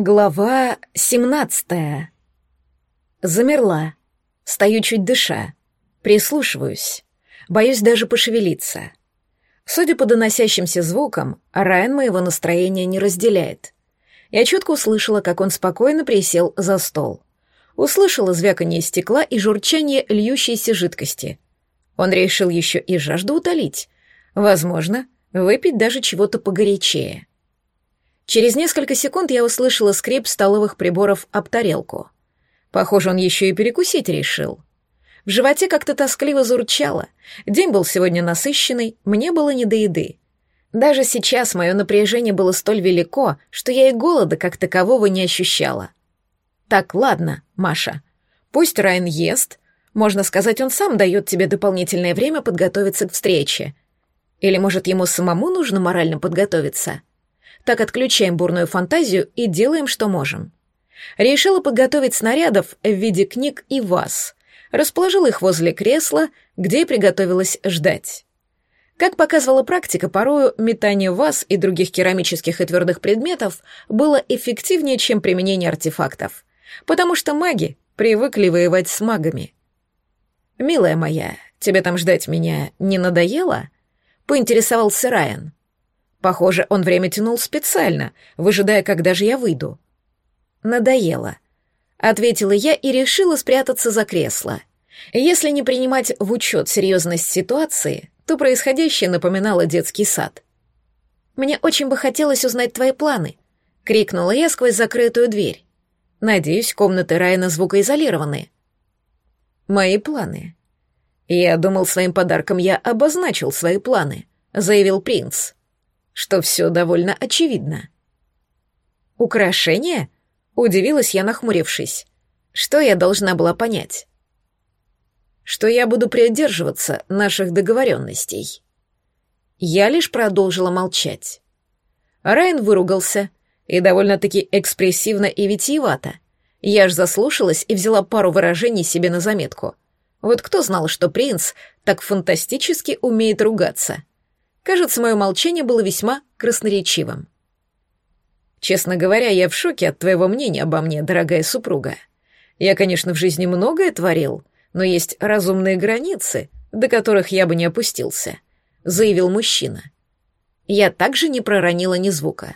Глава семнадцатая. Замерла. Стою чуть дыша. Прислушиваюсь. Боюсь даже пошевелиться. Судя по доносящимся звукам, Райан моего настроения не разделяет. Я четко услышала, как он спокойно присел за стол. Услышала звяканье стекла и журчание льющейся жидкости. Он решил еще и жажду утолить. Возможно, выпить даже чего-то погорячее. Через несколько секунд я услышала скрип столовых приборов об тарелку. Похоже, он еще и перекусить решил. В животе как-то тоскливо зурчало. День был сегодня насыщенный, мне было не до еды. Даже сейчас мое напряжение было столь велико, что я и голода как такового не ощущала. Так, ладно, Маша. Пусть Райан ест. Можно сказать, он сам дает тебе дополнительное время подготовиться к встрече. Или, может, ему самому нужно морально подготовиться? Так отключаем бурную фантазию и делаем, что можем. Решила подготовить снарядов в виде книг и вас. Расположила их возле кресла, где и приготовилась ждать. Как показывала практика, порою метание вас и других керамических и твердых предметов было эффективнее, чем применение артефактов, потому что маги привыкли воевать с магами. «Милая моя, тебе там ждать меня не надоело?» — поинтересовался Райан. Похоже, он время тянул специально, выжидая, когда же я выйду. Надоело. Ответила я и решила спрятаться за кресло. Если не принимать в учет серьезность ситуации, то происходящее напоминало детский сад. «Мне очень бы хотелось узнать твои планы», — крикнула я сквозь закрытую дверь. «Надеюсь, комнаты Райана звукоизолированы». «Мои планы». «Я думал, своим подарком я обозначил свои планы», — заявил принц что все довольно очевидно. «Украшение?» — удивилась я, нахмурившись. «Что я должна была понять?» «Что я буду придерживаться наших договоренностей». Я лишь продолжила молчать. Райан выругался, и довольно-таки экспрессивно и витиевато. Я аж заслушалась и взяла пару выражений себе на заметку. Вот кто знал, что принц так фантастически умеет ругаться? Кажется, мое молчание было весьма красноречивым. Честно говоря, я в шоке от твоего мнения обо мне, дорогая супруга. Я, конечно, в жизни многое творил, но есть разумные границы, до которых я бы не опустился, заявил мужчина. Я также не проронила ни звука.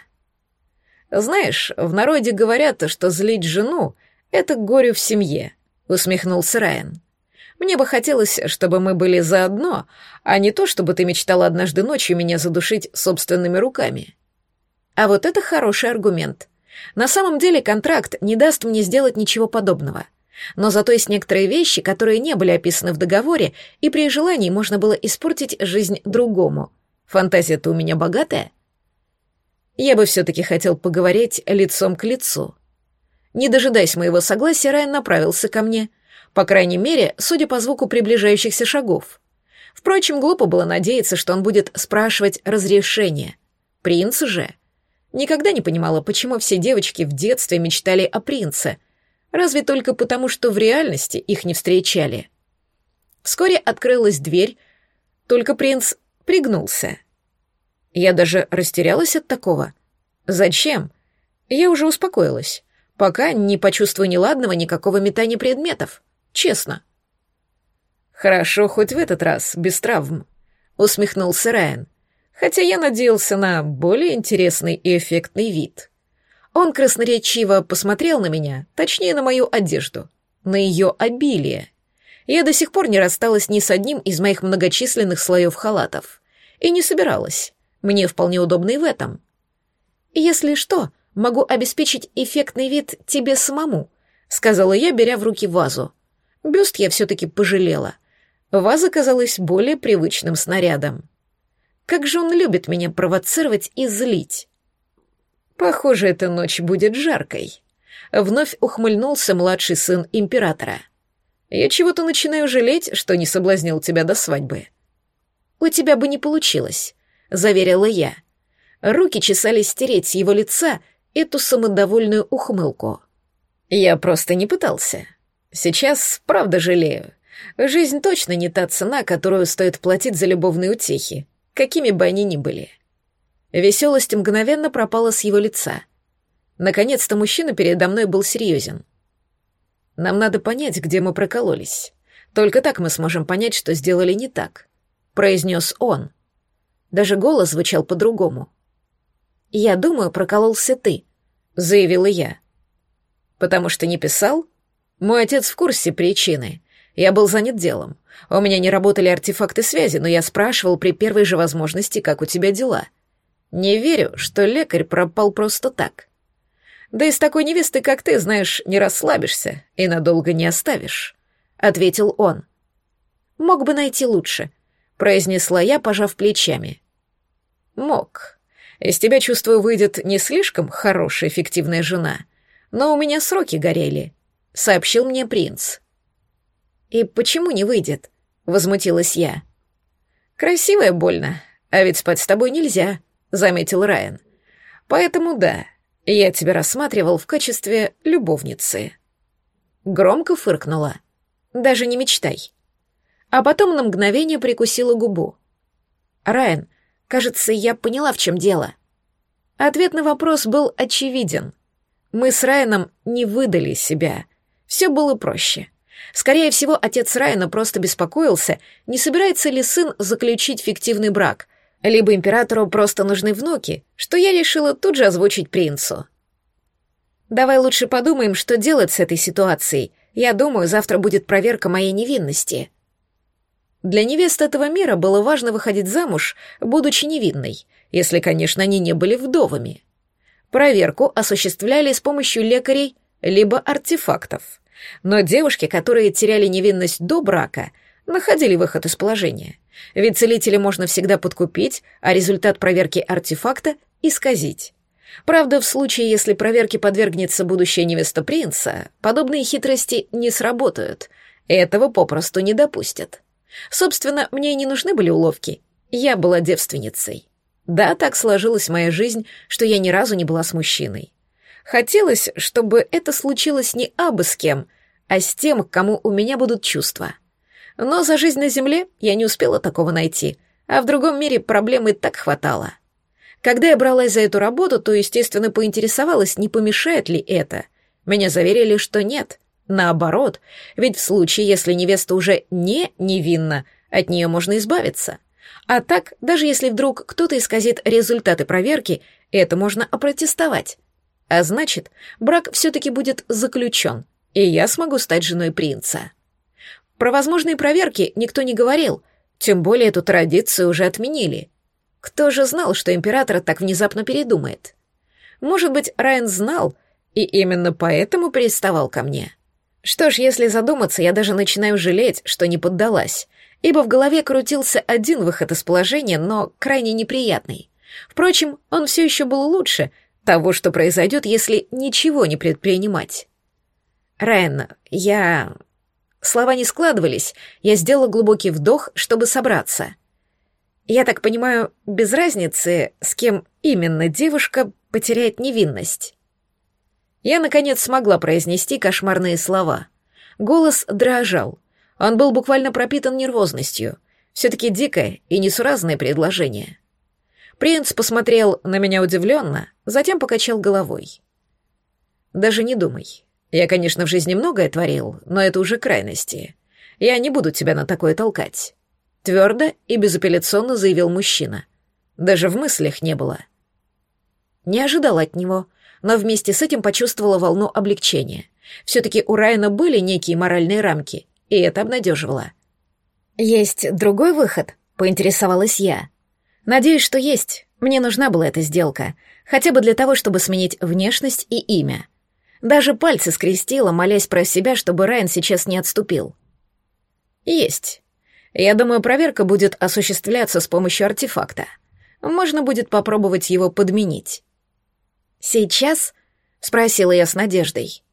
Знаешь, в народе говорят, что злить жену — это горю в семье, усмехнулся Райан. Мне бы хотелось, чтобы мы были заодно, а не то, чтобы ты мечтала однажды ночью меня задушить собственными руками. А вот это хороший аргумент. На самом деле контракт не даст мне сделать ничего подобного. Но зато есть некоторые вещи, которые не были описаны в договоре, и при желании можно было испортить жизнь другому. Фантазия-то у меня богатая. Я бы все-таки хотел поговорить лицом к лицу. Не дожидаясь моего согласия, Райан направился ко мне — по крайней мере, судя по звуку приближающихся шагов. Впрочем, глупо было надеяться, что он будет спрашивать разрешение. Принц же. Никогда не понимала, почему все девочки в детстве мечтали о принце. Разве только потому, что в реальности их не встречали. Вскоре открылась дверь, только принц пригнулся. Я даже растерялась от такого. Зачем? Я уже успокоилась. Пока не почувствую неладного никакого метания предметов. Честно. Хорошо, хоть в этот раз, без травм, усмехнулся Райан. Хотя я надеялся на более интересный и эффектный вид. Он красноречиво посмотрел на меня, точнее на мою одежду, на ее обилие. Я до сих пор не рассталась ни с одним из моих многочисленных слоев халатов. И не собиралась. Мне вполне удобно и в этом. Если что, могу обеспечить эффектный вид тебе самому, сказала я, беря в руки вазу. Бюст я все-таки пожалела. Ваза казалась более привычным снарядом. Как же он любит меня провоцировать и злить. Похоже, эта ночь будет жаркой. Вновь ухмыльнулся младший сын императора. Я чего-то начинаю жалеть, что не соблазнил тебя до свадьбы. У тебя бы не получилось, заверила я. Руки чесались стереть с его лица эту самодовольную ухмылку. Я просто не пытался. Сейчас, правда, жалею. Жизнь точно не та цена, которую стоит платить за любовные утехи, какими бы они ни были. Веселость мгновенно пропала с его лица. Наконец-то мужчина передо мной был серьезен. Нам надо понять, где мы прокололись. Только так мы сможем понять, что сделали не так, произнес он. Даже голос звучал по-другому. Я думаю, прокололся ты, заявила я. Потому что не писал? Мой отец в курсе причины. Я был занят делом. У меня не работали артефакты связи, но я спрашивал при первой же возможности, как у тебя дела. Не верю, что лекарь пропал просто так. Да и с такой невестой, как ты, знаешь, не расслабишься и надолго не оставишь», — ответил он. «Мог бы найти лучше», — произнесла я, пожав плечами. «Мог. Из тебя, чувствую, выйдет не слишком хорошая эффективная жена, но у меня сроки горели», — сообщил мне принц. «И почему не выйдет?» — возмутилась я. «Красивая больно, а ведь спать с тобой нельзя», — заметил Райан. «Поэтому да, я тебя рассматривал в качестве любовницы. Громко фыркнула. Даже не мечтай. А потом на мгновение прикусила губу. Райан, кажется, я поняла, в чем дело. Ответ на вопрос был очевиден. Мы с Райаном не выдали себя. Все было проще. Скорее всего, отец Райана просто беспокоился, не собирается ли сын заключить фиктивный брак, либо императору просто нужны внуки, что я решила тут же озвучить принцу. Давай лучше подумаем, что делать с этой ситуацией. Я думаю, завтра будет проверка моей невинности. Для невест этого мира было важно выходить замуж, будучи невинной, если, конечно, они не были вдовами. Проверку осуществляли с помощью лекарей либо артефактов. Но девушки, которые теряли невинность до брака, находили выход из положения. Ведь целителя можно всегда подкупить, а результат проверки артефакта — исказить. Правда, в случае, если проверке подвергнется будущая невеста принца, подобные хитрости не сработают. Этого попросту не допустят. Собственно, мне и не нужны были уловки. Я была девственницей. Да, так сложилась моя жизнь, что я ни разу не была с мужчиной. Хотелось, чтобы это случилось не абы с кем, а с тем, к кому у меня будут чувства. Но за жизнь на Земле я не успела такого найти, а в другом мире проблемы так хватало. Когда я бралась за эту работу, то, естественно, поинтересовалась, не помешает ли это. Меня заверили, что нет. Наоборот, ведь в случае, если невеста уже не невинна, от нее можно избавиться. А так, даже если вдруг кто-то исказит результаты проверки, это можно опротестовать. А значит, брак все-таки будет заключен, и я смогу стать женой принца. Про возможные проверки никто не говорил, тем более эту традицию уже отменили. Кто же знал, что император так внезапно передумает? Может быть, Райан знал, и именно поэтому приставал ко мне. Что ж, если задуматься, я даже начинаю жалеть, что не поддалась, ибо в голове крутился один выход из положения, но крайне неприятный. Впрочем, он все еще был лучше того, что произойдет, если ничего не предпринимать. Райан, я... Слова не складывались, я сделала глубокий вдох, чтобы собраться. Я так понимаю, без разницы, с кем именно девушка потеряет невинность. Я, наконец, смогла произнести кошмарные слова. Голос дрожал. Он был буквально пропитан нервозностью. Все-таки дикое и несуразное предложение. Принц посмотрел на меня удивленно, затем покачал головой. «Даже не думай. Я, конечно, в жизни многое творил, но это уже крайности. Я не буду тебя на такое толкать. Твердо и безапелляционно заявил мужчина. Даже в мыслях не было. Не ожидал от него, но вместе с этим почувствовала волну облегчения. Все-таки у Райана были некие моральные рамки, и это обнадеживало. «Есть другой выход?» — поинтересовалась я. «Надеюсь, что есть. Мне нужна была эта сделка, хотя бы для того, чтобы сменить внешность и имя. Даже пальцы скрестила, молясь про себя, чтобы Райан сейчас не отступил. Есть. Я думаю, проверка будет осуществляться с помощью артефакта. Можно будет попробовать его подменить. Сейчас? Спросила я с надеждой.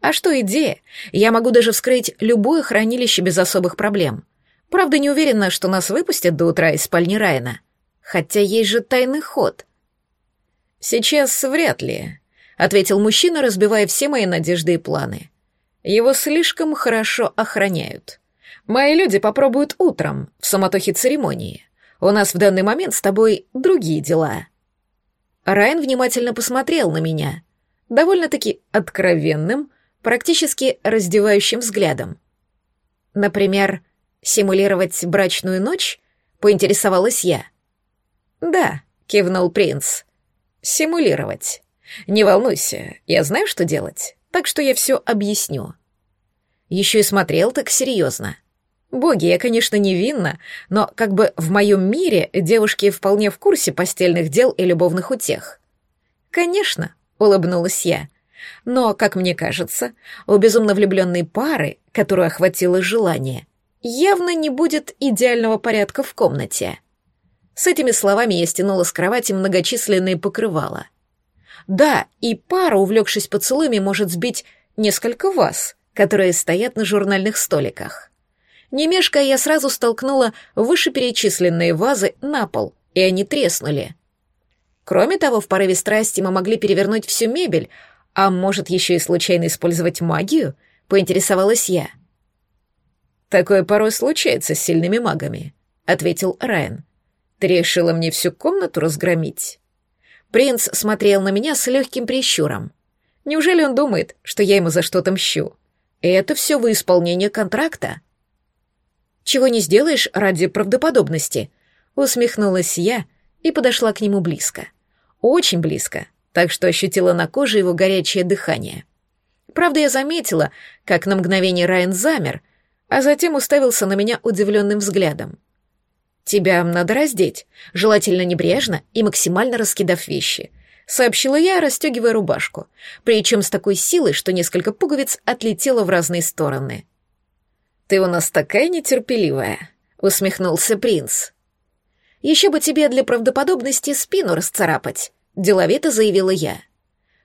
А что идея? Я могу даже вскрыть любое хранилище без особых проблем. Правда, не уверена, что нас выпустят до утра из спальни Райана. Хотя есть же тайный ход. Сейчас вряд ли. — ответил мужчина, разбивая все мои надежды и планы. «Его слишком хорошо охраняют. Мои люди попробуют утром, в суматохе церемонии. У нас в данный момент с тобой другие дела». Райан внимательно посмотрел на меня. довольно-таки откровенным, практически раздевающим взглядом. Например, симулировать брачную ночь? Поинтересовалась я. Да, кивнул принц. Симулировать. Не волнуйся, я знаю, что делать, так что я все объясню. Еще и смотрел так серьезно. Боги, я, конечно, невинна, но как бы в моем мире девушки вполне в курсе постельных дел и любовных утех. Конечно, улыбнулась я. Но, как мне кажется, у безумно влюбленной пары, которую охватило желание, явно не будет идеального порядка в комнате. С этими словами я стянула с кровати многочисленные покрывала. Да, и пара, увлекшись поцелуями, может сбить несколько вас, которые стоят на журнальных столиках. Не мешкая, я сразу столкнула вышеперечисленные вазы на пол, и они треснули. Кроме того, в порыве страсти мы могли перевернуть всю мебель, а может еще и случайно использовать магию, поинтересовалась я. «Такое порой случается с сильными магами», — ответил Райан. «Ты решила мне всю комнату разгромить?» Принц смотрел на меня с легким прищуром. Неужели он думает, что я ему за что-то мщу? Это все во исполнение контракта. Чего не сделаешь ради правдоподобности, усмехнулась я и подошла к нему близко. Очень близко, так что ощутила на коже его горячее дыхание. Правда, я заметила, как на мгновение Райан замер, а затем уставился на меня удивленным взглядом. «Тебя надо раздеть, желательно небрежно и максимально раскидав вещи», — сообщила я, расстегивая рубашку, причем с такой силой, что несколько пуговиц отлетело в разные стороны. «Ты у нас такая нетерпеливая», — усмехнулся принц. «Еще бы тебе для правдоподобности спину расцарапать», — деловито заявила я.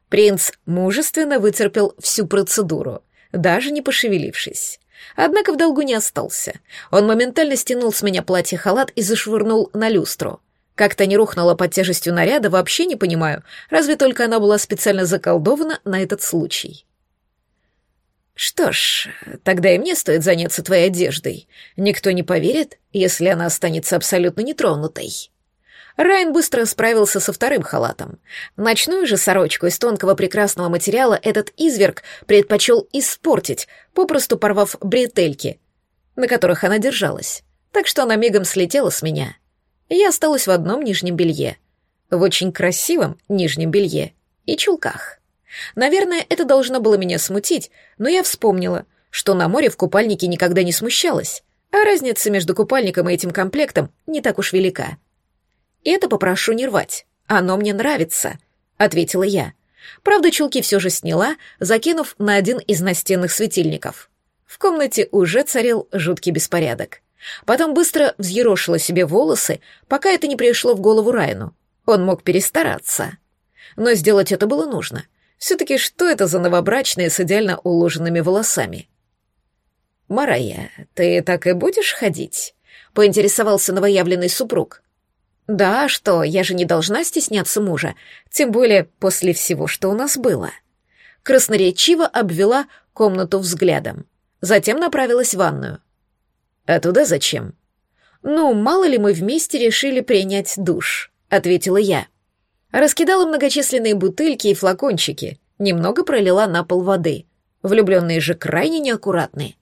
Принц мужественно вытерпел всю процедуру, даже не пошевелившись. Однако в долгу не остался. Он моментально стянул с меня платье-халат и зашвырнул на люстру. Как-то не рухнула под тяжестью наряда, вообще не понимаю, разве только она была специально заколдована на этот случай. Что ж, тогда и мне стоит заняться твоей одеждой. Никто не поверит, если она останется абсолютно нетронутой. Райан быстро справился со вторым халатом. Ночную же сорочку из тонкого прекрасного материала этот изверг предпочел испортить, попросту порвав бретельки, на которых она держалась. Так что она мигом слетела с меня. Я осталась в одном нижнем белье. В очень красивом нижнем белье и чулках. Наверное, это должно было меня смутить, но я вспомнила, что на море в купальнике никогда не смущалась, а разница между купальником и этим комплектом не так уж велика. Это попрошу не рвать, оно мне нравится, ответила я. Правда, чулки все же сняла, закинув на один из настенных светильников. В комнате уже царил жуткий беспорядок. Потом быстро взъерошила себе волосы, пока это не пришло в голову Райну. Он мог перестараться. Но сделать это было нужно. Все-таки что это за новобрачные с идеально уложенными волосами? «Марая, ты так и будешь ходить?» — поинтересовался новоявленный супруг. «Да, что, я же не должна стесняться мужа, тем более после всего, что у нас было». Красноречиво обвела комнату взглядом. Затем направилась в ванную. «А туда зачем?» «Ну, мало ли мы вместе решили принять душ», — ответила я. Раскидала многочисленные бутыльки и флакончики, немного пролила на пол воды. Влюбленные же крайне неаккуратные.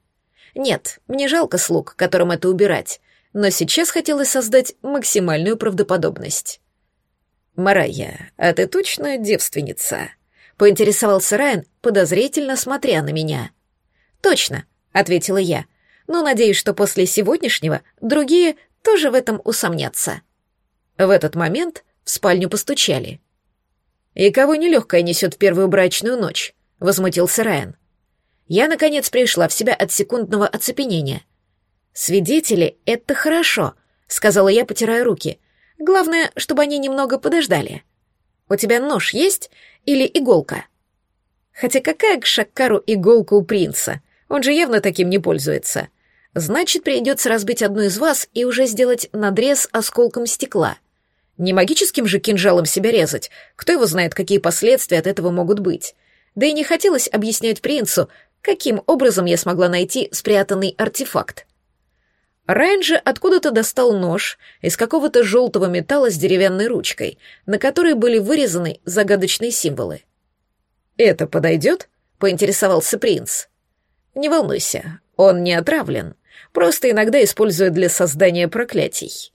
Нет, мне жалко слуг, которым это убирать, но сейчас хотелось создать максимальную правдоподобность. «Марайя, а ты точно девственница?» — поинтересовался Райан, подозрительно смотря на меня. «Точно», — ответила я, — «но надеюсь, что после сегодняшнего другие тоже в этом усомнятся». В этот момент в спальню постучали. «И кого нелегкая несет в первую брачную ночь?» — возмутился Райан. Я, наконец, пришла в себя от секундного оцепенения. «Свидетели — это хорошо», — сказала я, потирая руки. «Главное, чтобы они немного подождали. У тебя нож есть или иголка?» Хотя какая к Шаккару иголка у принца? Он же явно таким не пользуется. Значит, придется разбить одну из вас и уже сделать надрез осколком стекла — не магическим же кинжалом себя резать. Кто его знает, какие последствия от этого могут быть. Да и не хотелось объяснять принцу, каким образом я смогла найти спрятанный артефакт. Райан же откуда-то достал нож из какого-то желтого металла с деревянной ручкой, на которой были вырезаны загадочные символы. «Это подойдет?» — поинтересовался принц. «Не волнуйся, он не отравлен, просто иногда используют для создания проклятий».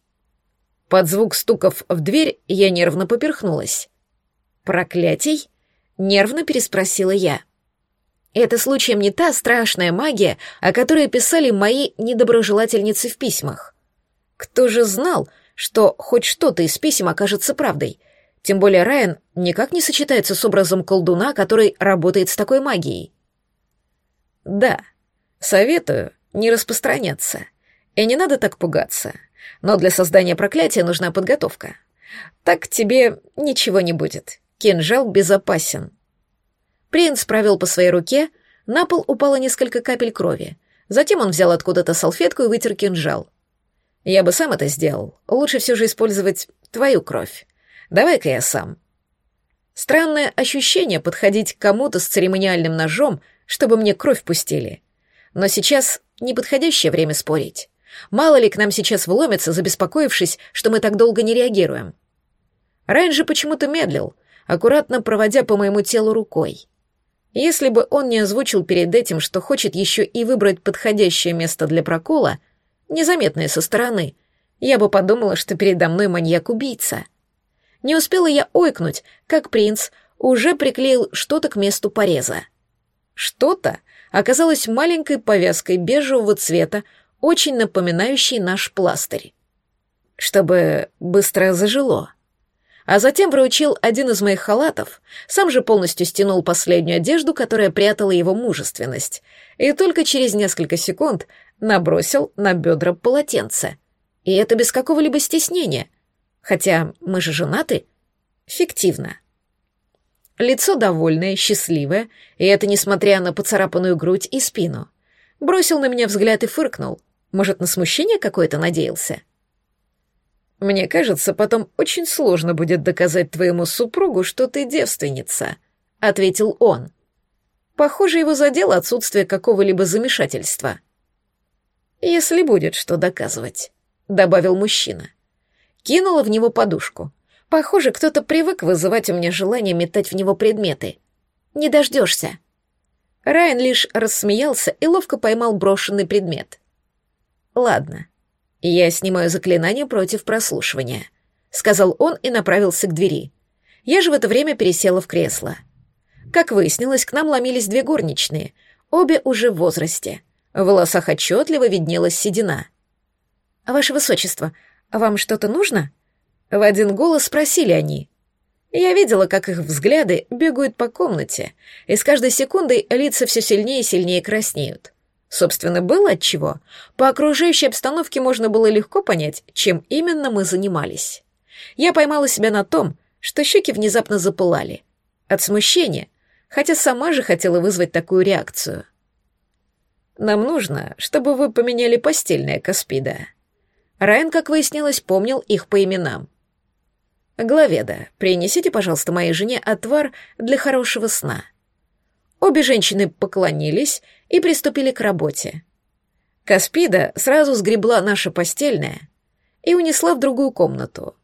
Под звук стуков в дверь я нервно поперхнулась. «Проклятий?» — нервно переспросила я. «Это случаем не та страшная магия, о которой писали мои недоброжелательницы в письмах. Кто же знал, что хоть что-то из писем окажется правдой? Тем более Райан никак не сочетается с образом колдуна, который работает с такой магией». «Да, советую не распространяться. И не надо так пугаться. Но для создания проклятия нужна подготовка. Так тебе ничего не будет. Кинжал безопасен. Принц провел по своей руке, на пол упало несколько капель крови. Затем он взял откуда-то салфетку и вытер кинжал. Я бы сам это сделал. Лучше все же использовать твою кровь. Давай-ка я сам. Странное ощущение подходить к кому-то с церемониальным ножом, чтобы мне кровь пустили. Но сейчас неподходящее время спорить. Мало ли к нам сейчас вломятся, забеспокоившись, что мы так долго не реагируем. Райан же почему-то медлил, аккуратно проводя по моему телу рукой. Если бы он не озвучил перед этим, что хочет еще и выбрать подходящее место для прокола, незаметное со стороны, я бы подумала, что передо мной маньяк-убийца. Не успела я ойкнуть, как принц уже приклеил что-то к месту пореза. Что-то оказалось маленькой повязкой бежевого цвета очень напоминающий наш пластырь. Чтобы быстро зажило. А затем вручил один из моих халатов, сам же полностью стянул последнюю одежду, которая прятала его мужественность, и только через несколько секунд набросил на бедра полотенце. И это без какого-либо стеснения. Хотя мы же женаты. Фиктивно. Лицо довольное, счастливое, и это несмотря на поцарапанную грудь и спину. Бросил на меня взгляд и фыркнул — может, на смущение какое-то надеялся? Мне кажется, потом очень сложно будет доказать твоему супругу, что ты девственница, ответил он. Похоже, его задело отсутствие какого-либо замешательства. Если будет что доказывать, добавил мужчина. Кинула в него подушку. Похоже, кто-то привык вызывать у меня желание метать в него предметы. Не дождешься. Райан лишь рассмеялся и ловко поймал брошенный предмет. «Ладно, я снимаю заклинание против прослушивания», — сказал он и направился к двери. Я же в это время пересела в кресло. Как выяснилось, к нам ломились две горничные, обе уже в возрасте. В волосах отчетливо виднелась седина. «Ваше высочество, вам что-то нужно?» В один голос спросили они. Я видела, как их взгляды бегают по комнате, и с каждой секундой лица все сильнее и сильнее краснеют. Собственно, было отчего. По окружающей обстановке можно было легко понять, чем именно мы занимались. Я поймала себя на том, что щеки внезапно запылали. От смущения, хотя сама же хотела вызвать такую реакцию. «Нам нужно, чтобы вы поменяли постельное, Каспида». Райан, как выяснилось, помнил их по именам. «Главеда, принесите, пожалуйста, моей жене отвар для хорошего сна». Обе женщины поклонились и приступили к работе. Каспида сразу сгребла наше постельное и унесла в другую комнату.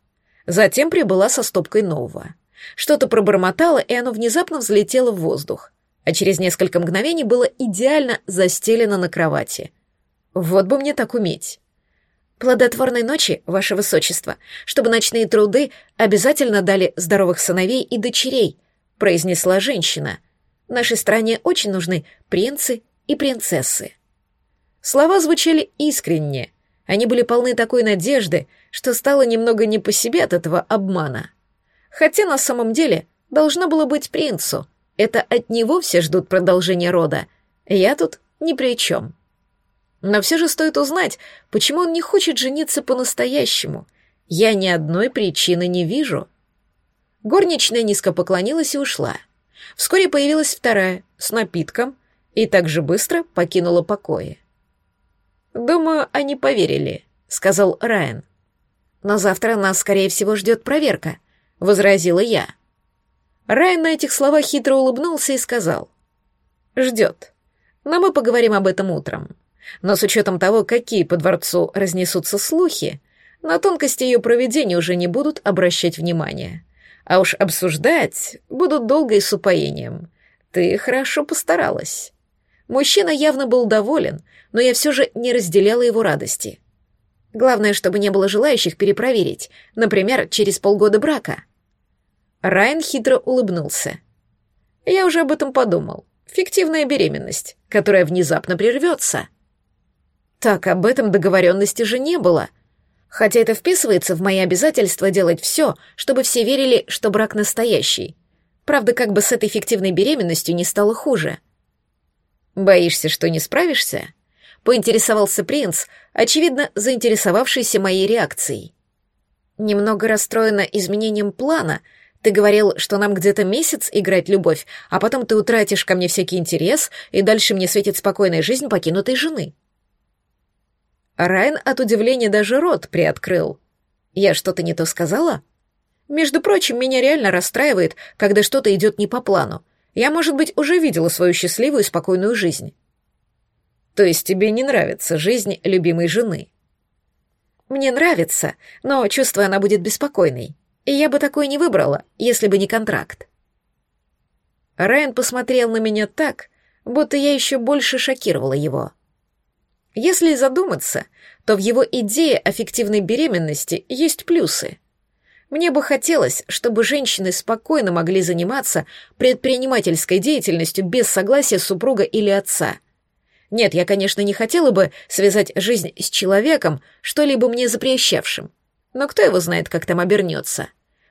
Затем прибыла со стопкой нового. Что-то пробормотало, и оно внезапно взлетело в воздух, а через несколько мгновений было идеально застелено на кровати. Вот бы мне так уметь. Плодотворной ночи, ваше высочество, чтобы ночные труды обязательно дали здоровых сыновей и дочерей, произнесла женщина — Нашей стране очень нужны принцы и принцессы. Слова звучали искренне. Они были полны такой надежды, что стало немного не по себе от этого обмана. Хотя на самом деле должно было быть принцу. Это от него все ждут продолжения рода. Я тут ни при чем. Но все же стоит узнать, почему он не хочет жениться по-настоящему. Я ни одной причины не вижу. Горничная низко поклонилась и ушла. — Вскоре появилась вторая, с напитком, и так же быстро покинула покои. «Думаю, они поверили», — сказал Райан. «Но завтра нас, скорее всего, ждет проверка», — возразила я. Райан на этих словах хитро улыбнулся и сказал. «Ждет. Но мы поговорим об этом утром. Но с учетом того, какие по дворцу разнесутся слухи, на тонкости ее проведения уже не будут обращать внимания. А уж обсуждать будут долго и с упоением. Ты хорошо постаралась. Мужчина явно был доволен, но я все же не разделяла его радости. Главное, чтобы не было желающих перепроверить, например, через полгода брака. Райан хитро улыбнулся. Я уже об этом подумал. Фиктивная беременность, которая внезапно прервется. Так об этом договоренности же не было. Хотя это вписывается в мои обязательства делать все, чтобы все верили, что брак настоящий. Правда, как бы с этой фиктивной беременностью не стало хуже. Боишься, что не справишься? Поинтересовался принц, очевидно, заинтересовавшийся моей реакцией. Немного расстроена изменением плана — ты говорил, что нам где-то месяц играть любовь, а потом ты утратишь ко мне всякий интерес, и дальше мне светит спокойная жизнь покинутой жены. Райан от удивления даже рот приоткрыл. Я что-то не то сказала? Между прочим, меня реально расстраивает, когда что-то идет не по плану. Я, может быть, уже видела свою счастливую и спокойную жизнь. То есть тебе не нравится жизнь любимой жены? Мне нравится, но чувствую, она будет беспокойной. И я бы такой не выбрала, если бы не контракт. Райан посмотрел на меня так, будто я еще больше шокировала его. Если задуматься, то в его идее о фиктивной беременности есть плюсы. Мне бы хотелось, чтобы женщины спокойно могли заниматься предпринимательской деятельностью без согласия супруга или отца. Нет, я, конечно, не хотела бы связать жизнь с человеком, что-либо мне запрещавшим. Но кто его знает, как там обернется?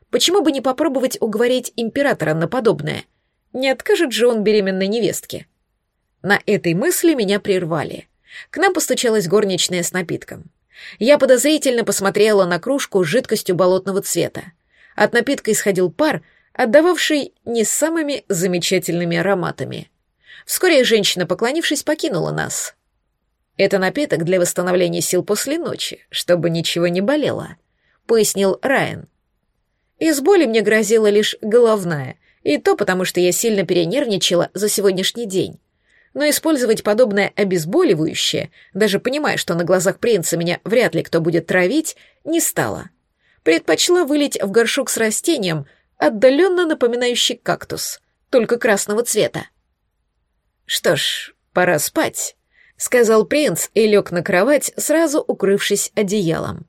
Почему бы не попробовать уговорить императора на подобное? Не откажет же он беременной невестке? На этой мысли меня прервали. К нам постучалась горничная с напитком. Я подозрительно посмотрела на кружку с жидкостью болотного цвета. От напитка исходил пар, отдававший не самыми замечательными ароматами. Вскоре женщина, поклонившись, покинула нас. «Это напиток для восстановления сил после ночи, чтобы ничего не болело», — пояснил Райан. Из боли мне грозила лишь головная, и то потому, что я сильно перенервничала за сегодняшний день. Но использовать подобное обезболивающее, даже понимая, что на глазах принца меня вряд ли кто будет травить, не стала. Предпочла вылить в горшок с растением, отдаленно напоминающий кактус, только красного цвета. «Что ж, пора спать», — сказал принц и лег на кровать, сразу укрывшись одеялом.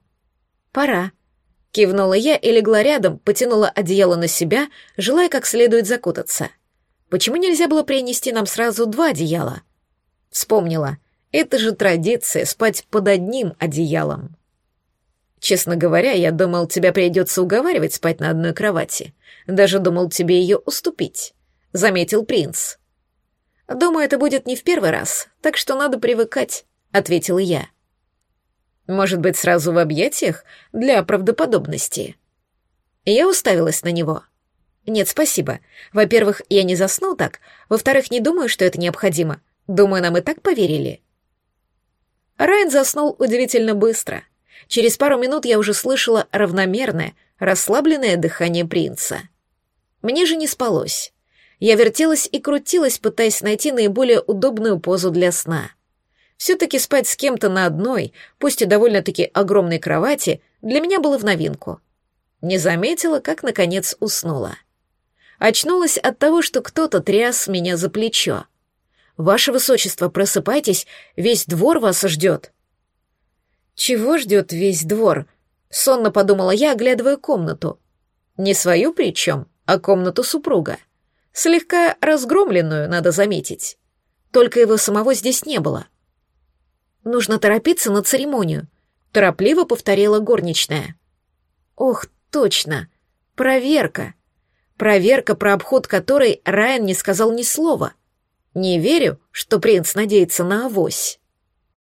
«Пора», Кивнула я и легла рядом, потянула одеяло на себя, желая как следует закутаться. Почему нельзя было принести нам сразу два одеяла? Вспомнила. Это же традиция спать под одним одеялом. Честно говоря, я думал, тебя придется уговаривать спать на одной кровати. Даже думал тебе ее уступить, — заметил принц. Думаю, это будет не в первый раз, так что надо привыкать, — ответил я. Может быть, сразу в объятиях для правдоподобности? Я уставилась на него. Нет, спасибо. Во-первых, я не засну так. Во-вторых, не думаю, что это необходимо. Думаю, нам и так поверили. Райан заснул удивительно быстро. Через пару минут я уже слышала равномерное, расслабленное дыхание принца. Мне же не спалось. Я вертелась и крутилась, пытаясь найти наиболее удобную позу для сна. Все-таки спать с кем-то на одной, пусть и довольно-таки огромной кровати, для меня было в новинку. Не заметила, как, наконец, уснула. Очнулась от того, что кто-то тряс меня за плечо. «Ваше высочество, просыпайтесь, весь двор вас ждет». «Чего ждет весь двор?» — сонно подумала я, оглядывая комнату. Не свою причем, а комнату супруга. Слегка разгромленную, надо заметить. Только его самого здесь не было. Нужно торопиться на церемонию», — торопливо повторила горничная. «Ох, точно! Проверка! Проверка, про обход которой Райан не сказал ни слова. Не верю, что принц надеется на авось».